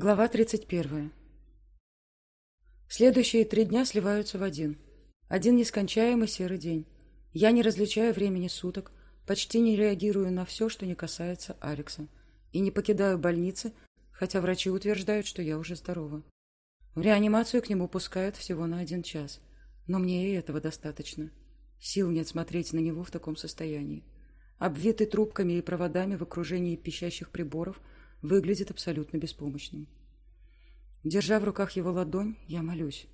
Глава 31. Следующие три дня сливаются в один. Один нескончаемый серый день. Я не различаю времени суток, почти не реагирую на все, что не касается Алекса. И не покидаю больницы, хотя врачи утверждают, что я уже здорова. В реанимацию к нему пускают всего на один час. Но мне и этого достаточно. Сил нет смотреть на него в таком состоянии. Обвитый трубками и проводами в окружении пищащих приборов – выглядит абсолютно беспомощным. Держа в руках его ладонь, я молюсь.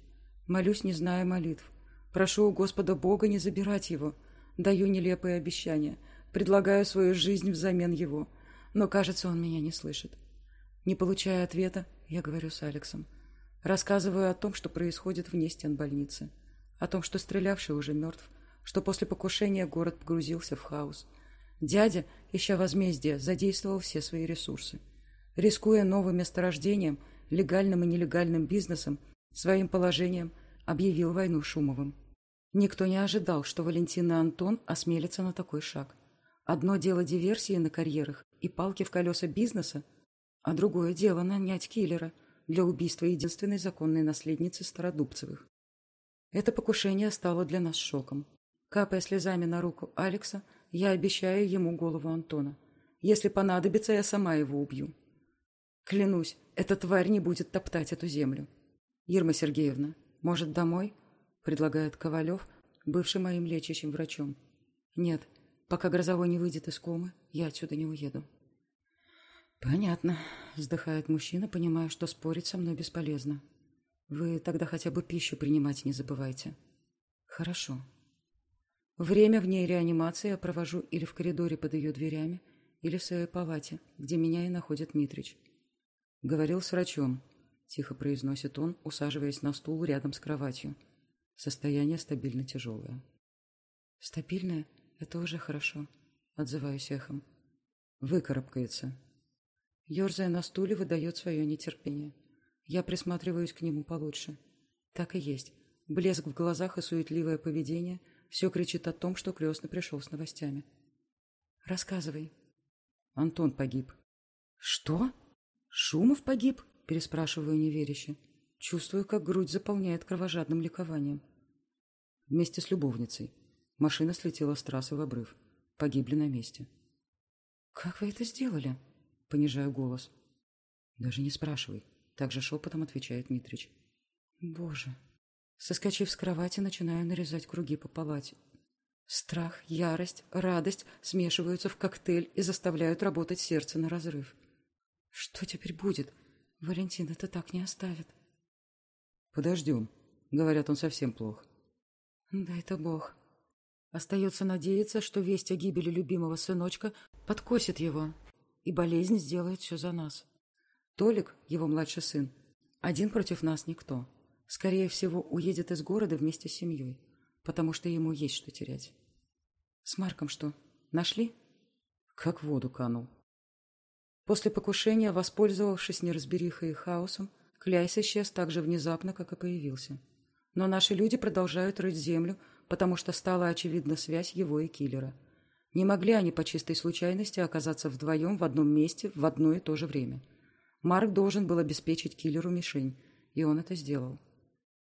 Молюсь, не зная молитв. Прошу у Господа Бога не забирать его. Даю нелепые обещания. Предлагаю свою жизнь взамен его. Но, кажется, он меня не слышит. Не получая ответа, я говорю с Алексом. Рассказываю о том, что происходит вне стен больницы. О том, что стрелявший уже мертв. Что после покушения город погрузился в хаос. Дядя, ища возмездия, задействовал все свои ресурсы. Рискуя новым месторождением, легальным и нелегальным бизнесом, своим положением объявил войну Шумовым. Никто не ожидал, что Валентина и Антон осмелятся на такой шаг. Одно дело диверсии на карьерах и палки в колеса бизнеса, а другое дело нанять киллера для убийства единственной законной наследницы Стародубцевых. Это покушение стало для нас шоком. Капая слезами на руку Алекса, я обещаю ему голову Антона. Если понадобится, я сама его убью. Клянусь, эта тварь не будет топтать эту землю. Ирма Сергеевна, может, домой? Предлагает Ковалев, бывший моим лечащим врачом. Нет, пока грозовой не выйдет из комы, я отсюда не уеду. Понятно, вздыхает мужчина, понимая, что спорить со мной бесполезно. Вы тогда хотя бы пищу принимать не забывайте. Хорошо. Время в ней реанимации я провожу или в коридоре под ее дверями, или в своей палате, где меня и находит Митрич. «Говорил с врачом», — тихо произносит он, усаживаясь на стул рядом с кроватью. Состояние стабильно тяжелое. «Стабильное? Это уже хорошо», — отзываюсь эхом. «Выкарабкается». Ёрзая на стуле, выдает свое нетерпение. Я присматриваюсь к нему получше. Так и есть. Блеск в глазах и суетливое поведение — все кричит о том, что крестный пришел с новостями. «Рассказывай». Антон погиб. «Что?» «Шумов погиб?» – переспрашиваю неверяще. Чувствую, как грудь заполняет кровожадным ликованием. Вместе с любовницей. Машина слетела с трассы в обрыв. Погибли на месте. «Как вы это сделали?» – понижаю голос. «Даже не спрашивай», – также шепотом отвечает Митрич. «Боже!» Соскочив с кровати, начинаю нарезать круги по палате. Страх, ярость, радость смешиваются в коктейль и заставляют работать сердце на разрыв. Что теперь будет? Валентин это так не оставит. Подождем. Говорят, он совсем плох. Да это бог. Остается надеяться, что весть о гибели любимого сыночка подкосит его, и болезнь сделает все за нас. Толик, его младший сын, один против нас никто. Скорее всего, уедет из города вместе с семьей, потому что ему есть что терять. С Марком что, нашли? Как в воду канул. После покушения, воспользовавшись неразберихой и хаосом, Кляйс исчез так же внезапно, как и появился. Но наши люди продолжают рыть землю, потому что стала очевидна связь его и киллера. Не могли они по чистой случайности оказаться вдвоем в одном месте в одно и то же время. Марк должен был обеспечить киллеру мишень, и он это сделал.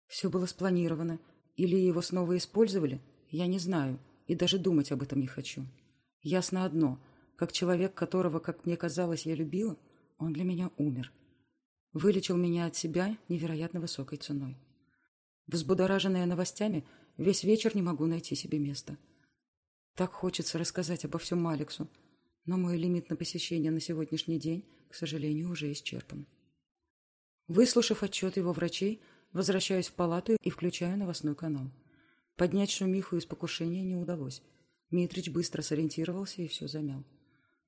Все было спланировано. Или его снова использовали, я не знаю, и даже думать об этом не хочу. Ясно одно — как человек, которого, как мне казалось, я любила, он для меня умер. Вылечил меня от себя невероятно высокой ценой. Взбудораженная новостями, весь вечер не могу найти себе места. Так хочется рассказать обо всем Алексу, но мой лимит на посещение на сегодняшний день, к сожалению, уже исчерпан. Выслушав отчет его врачей, возвращаюсь в палату и включаю новостной канал. Поднять шумиху из покушения не удалось. Митрич быстро сориентировался и все замял.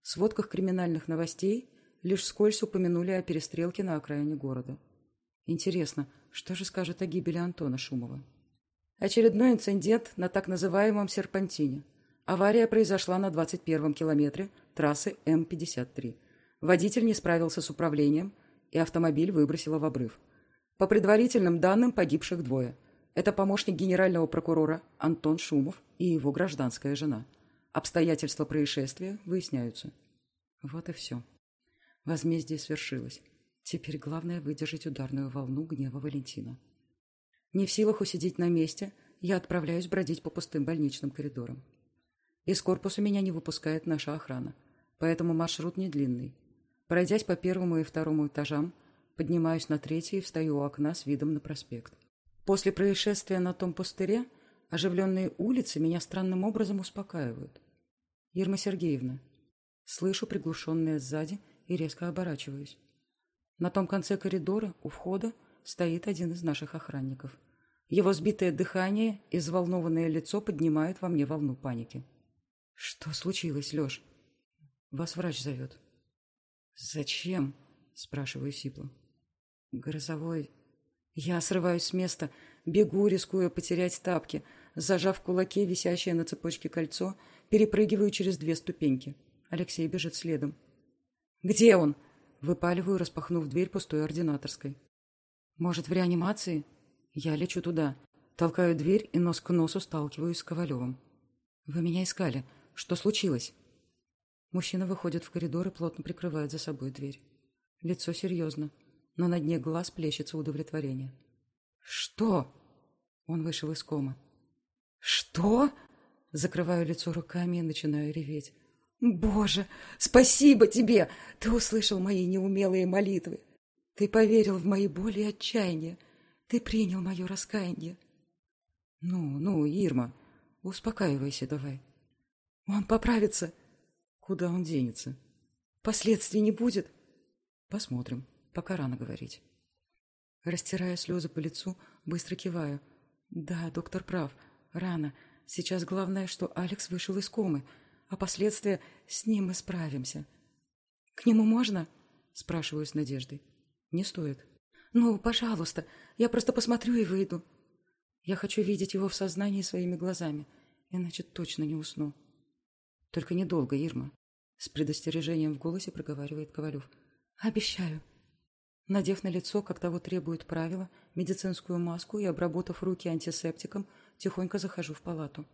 В сводках криминальных новостей лишь скользь упомянули о перестрелке на окраине города. Интересно, что же скажет о гибели Антона Шумова? Очередной инцидент на так называемом серпантине. Авария произошла на 21-м километре трассы М-53. Водитель не справился с управлением, и автомобиль выбросило в обрыв. По предварительным данным, погибших двое. Это помощник генерального прокурора Антон Шумов и его гражданская жена – Обстоятельства происшествия выясняются. Вот и все. Возмездие свершилось. Теперь главное выдержать ударную волну гнева Валентина. Не в силах усидеть на месте, я отправляюсь бродить по пустым больничным коридорам. Из корпуса меня не выпускает наша охрана, поэтому маршрут не длинный. Пройдясь по первому и второму этажам, поднимаюсь на третий и встаю у окна с видом на проспект. После происшествия на том пустыре оживленные улицы меня странным образом успокаивают. Ирма Сергеевна. Слышу приглушенное сзади и резко оборачиваюсь. На том конце коридора, у входа, стоит один из наших охранников. Его сбитое дыхание и взволнованное лицо поднимают во мне волну паники. «Что случилось, Леш?» «Вас врач зовет». «Зачем?» – спрашиваю Сипло. «Грозовой...» Я срываюсь с места, бегу, рискуя потерять тапки. Зажав в кулаке висящее на цепочке кольцо, перепрыгиваю через две ступеньки. Алексей бежит следом. «Где он?» Выпаливаю, распахнув дверь пустой ординаторской. «Может, в реанимации?» Я лечу туда. Толкаю дверь и нос к носу сталкиваюсь с Ковалевым. «Вы меня искали. Что случилось?» Мужчина выходит в коридор и плотно прикрывает за собой дверь. Лицо серьезно, но на дне глаз плещется удовлетворение. «Что?» Он вышел из комы. «Что?» Закрываю лицо руками и начинаю реветь. «Боже, спасибо тебе! Ты услышал мои неумелые молитвы. Ты поверил в мои боли и отчаяние. Ты принял мое раскаяние». «Ну, ну, Ирма, успокаивайся давай. Он поправится. Куда он денется? Последствий не будет?» «Посмотрим, пока рано говорить». Растирая слезы по лицу, быстро киваю. «Да, доктор прав. Рано. Сейчас главное, что Алекс вышел из комы, а последствия с ним мы справимся. «К нему можно?» – спрашиваю с надеждой. «Не стоит». «Ну, пожалуйста, я просто посмотрю и выйду». Я хочу видеть его в сознании своими глазами, иначе точно не усну. Только недолго, Ирма. С предостережением в голосе проговаривает Ковалев. Обещаю. Надев на лицо, как того требует правила, медицинскую маску и обработав руки антисептиком, тихонько захожу в палату.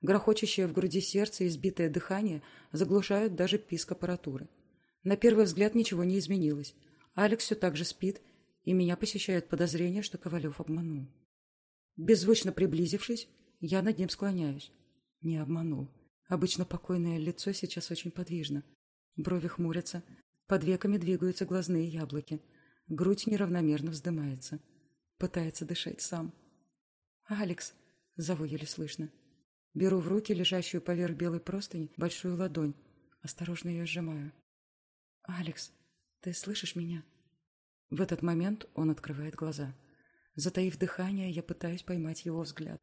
Грохочущее в груди сердце и сбитое дыхание заглушают даже писк аппаратуры. На первый взгляд ничего не изменилось. Алекс все так же спит, и меня посещает подозрение, что Ковалев обманул. Беззвучно приблизившись, я над ним склоняюсь. Не обманул. Обычно покойное лицо сейчас очень подвижно. Брови хмурятся, под веками двигаются глазные яблоки. Грудь неравномерно вздымается. Пытается дышать сам. «Алекс!» — зову еле слышно. Беру в руки лежащую поверх белой простыни большую ладонь. Осторожно ее сжимаю. «Алекс, ты слышишь меня?» В этот момент он открывает глаза. Затаив дыхание, я пытаюсь поймать его взгляд.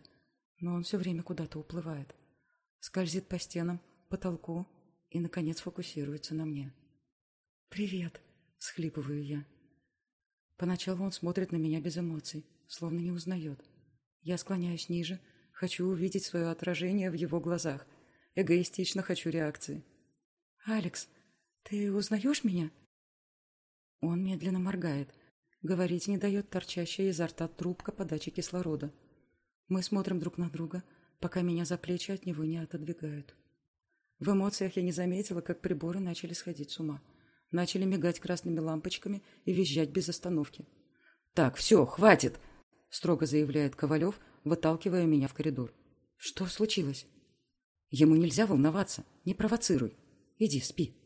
Но он все время куда-то уплывает. Скользит по стенам, потолку и, наконец, фокусируется на мне. «Привет!» — схлипываю я. Поначалу он смотрит на меня без эмоций, словно не узнает. Я склоняюсь ниже, хочу увидеть свое отражение в его глазах. Эгоистично хочу реакции. «Алекс, ты узнаешь меня?» Он медленно моргает. Говорить не дает торчащая изо рта трубка подачи кислорода. Мы смотрим друг на друга, пока меня за плечи от него не отодвигают. В эмоциях я не заметила, как приборы начали сходить с ума. Начали мигать красными лампочками и визжать без остановки. «Так, все, хватит!» — строго заявляет Ковалев, выталкивая меня в коридор. «Что случилось?» «Ему нельзя волноваться. Не провоцируй. Иди, спи».